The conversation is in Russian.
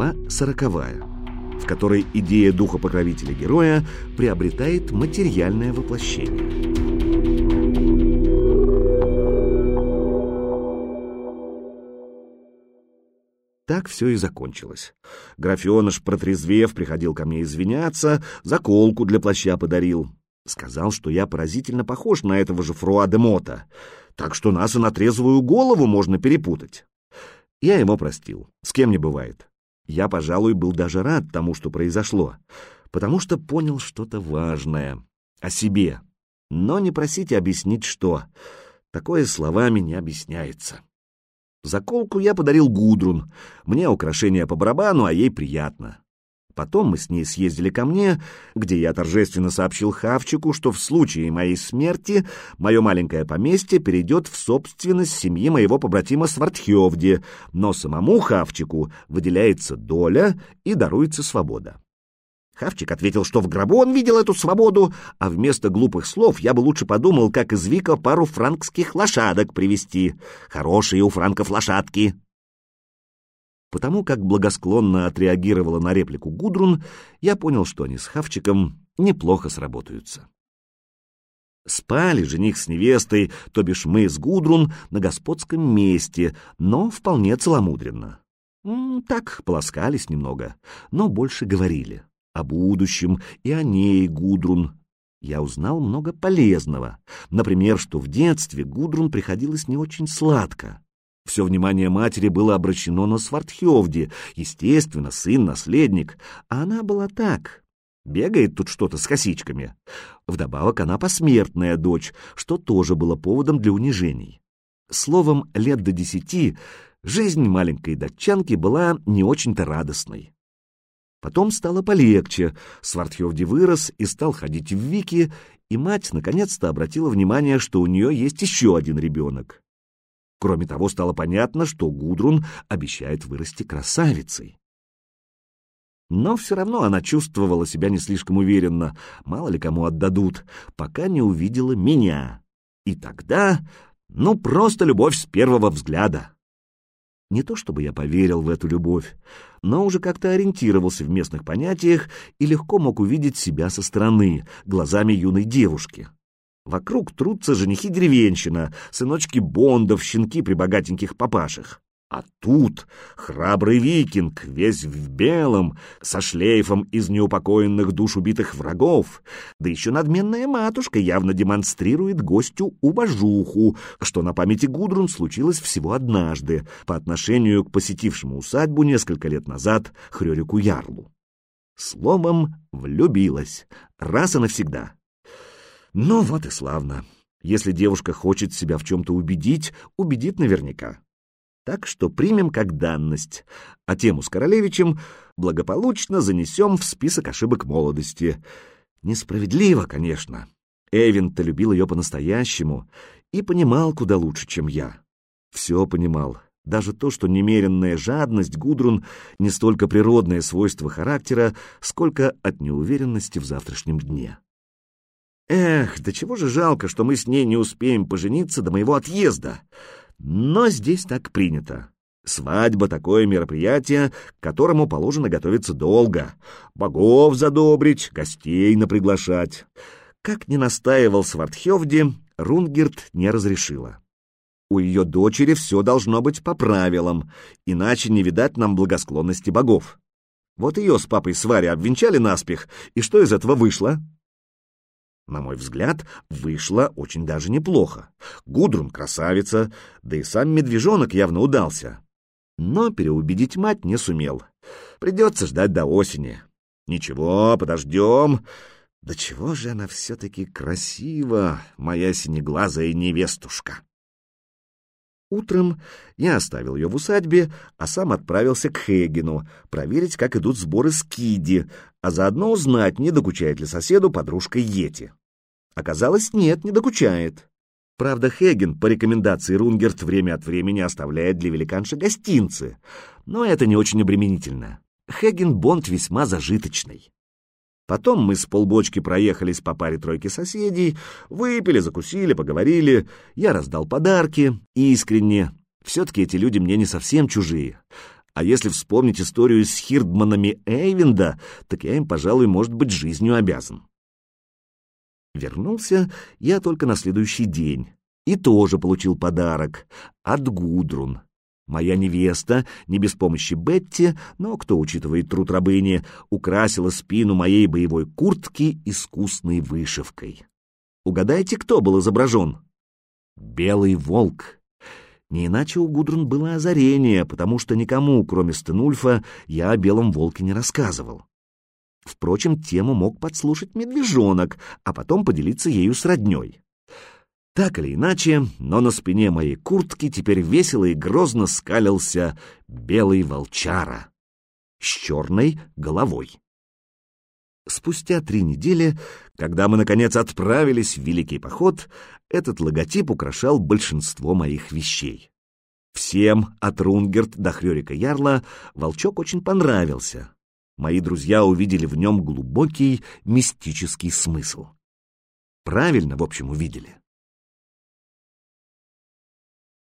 Глава сороковая, в которой идея духа покровителя героя приобретает материальное воплощение. Так все и закончилось. Графеныш, протрезвев, приходил ко мне извиняться, заколку для плаща подарил. Сказал, что я поразительно похож на этого же Фруа де Мота, так что нас и на трезвую голову можно перепутать. Я ему простил, с кем не бывает. Я, пожалуй, был даже рад тому, что произошло, потому что понял что-то важное о себе. Но не просите объяснить, что. Такое словами не объясняется. Заколку я подарил Гудрун. Мне украшение по барабану, а ей приятно. Потом мы с ней съездили ко мне, где я торжественно сообщил Хавчику, что в случае моей смерти мое маленькое поместье перейдет в собственность семьи моего побратима Свартхевди, но самому Хавчику выделяется доля и даруется свобода. Хавчик ответил, что в гробу он видел эту свободу, а вместо глупых слов я бы лучше подумал, как из Вика пару франкских лошадок привести. Хорошие у франков лошадки. Потому как благосклонно отреагировала на реплику Гудрун, я понял, что они с Хавчиком неплохо сработаются. Спали жених с невестой, то бишь мы с Гудрун, на господском месте, но вполне целомудренно. Так, полоскались немного, но больше говорили о будущем и о ней, Гудрун. Я узнал много полезного. Например, что в детстве Гудрун приходилось не очень сладко. Все внимание матери было обращено на Свартхевди, естественно, сын-наследник, а она была так. Бегает тут что-то с косичками. Вдобавок она посмертная дочь, что тоже было поводом для унижений. Словом, лет до десяти жизнь маленькой датчанки была не очень-то радостной. Потом стало полегче, Свартхевди вырос и стал ходить в Вики, и мать наконец-то обратила внимание, что у нее есть еще один ребенок. Кроме того, стало понятно, что Гудрун обещает вырасти красавицей. Но все равно она чувствовала себя не слишком уверенно, мало ли кому отдадут, пока не увидела меня. И тогда, ну, просто любовь с первого взгляда. Не то чтобы я поверил в эту любовь, но уже как-то ориентировался в местных понятиях и легко мог увидеть себя со стороны, глазами юной девушки. Вокруг трутся женихи-деревенщина, сыночки Бондов, щенки при богатеньких папашах. А тут храбрый викинг, весь в белом, со шлейфом из неупокоенных душ убитых врагов, да еще надменная матушка явно демонстрирует гостю уважуху, что на памяти Гудрун случилось всего однажды по отношению к посетившему усадьбу несколько лет назад Хрёрику Ярлу. Словом, влюбилась, раз и навсегда. Ну вот и славно. Если девушка хочет себя в чем-то убедить, убедит наверняка так что примем как данность, а тему с Королевичем благополучно занесем в список ошибок молодости. Несправедливо, конечно. Эвин-то любил ее по-настоящему и понимал куда лучше, чем я. Все понимал. Даже то, что немеренная жадность Гудрун не столько природное свойство характера, сколько от неуверенности в завтрашнем дне. Эх, да чего же жалко, что мы с ней не успеем пожениться до моего отъезда. Но здесь так принято. Свадьба — такое мероприятие, к которому положено готовиться долго. Богов задобрить, гостей наприглашать. Как ни настаивал Свардхевди, Рунгерт не разрешила. У ее дочери все должно быть по правилам, иначе не видать нам благосклонности богов. Вот ее с папой Свари обвенчали наспех, и что из этого вышло? На мой взгляд, вышло очень даже неплохо. Гудрун красавица, да и сам медвежонок явно удался. Но переубедить мать не сумел. Придется ждать до осени. Ничего, подождем. Да чего же она все-таки красива, моя синеглазая невестушка. Утром я оставил ее в усадьбе, а сам отправился к Хейгену проверить, как идут сборы скиди, а заодно узнать, не докучает ли соседу подружка Йети. Оказалось, нет, не докучает. Правда, Хеген по рекомендации Рунгерт время от времени оставляет для великанши гостинцы, но это не очень обременительно. Хеген Бонд весьма зажиточный. Потом мы с полбочки проехались по паре тройки соседей, выпили, закусили, поговорили, я раздал подарки, искренне. Все-таки эти люди мне не совсем чужие. А если вспомнить историю с Хирдманами Эйвинда, так я им, пожалуй, может быть, жизнью обязан. Вернулся я только на следующий день и тоже получил подарок от Гудрун. Моя невеста, не без помощи Бетти, но, кто учитывает труд рабыни, украсила спину моей боевой куртки искусной вышивкой. Угадайте, кто был изображен? Белый волк. Не иначе у Гудрун было озарение, потому что никому, кроме Стенульфа, я о белом волке не рассказывал. Впрочем, тему мог подслушать медвежонок, а потом поделиться ею с роднёй. Так или иначе, но на спине моей куртки теперь весело и грозно скалился белый волчара с черной головой. Спустя три недели, когда мы, наконец, отправились в Великий поход, этот логотип украшал большинство моих вещей. Всем, от Рунгерт до Хрёрика Ярла, волчок очень понравился. Мои друзья увидели в нем глубокий мистический смысл. Правильно, в общем, увидели.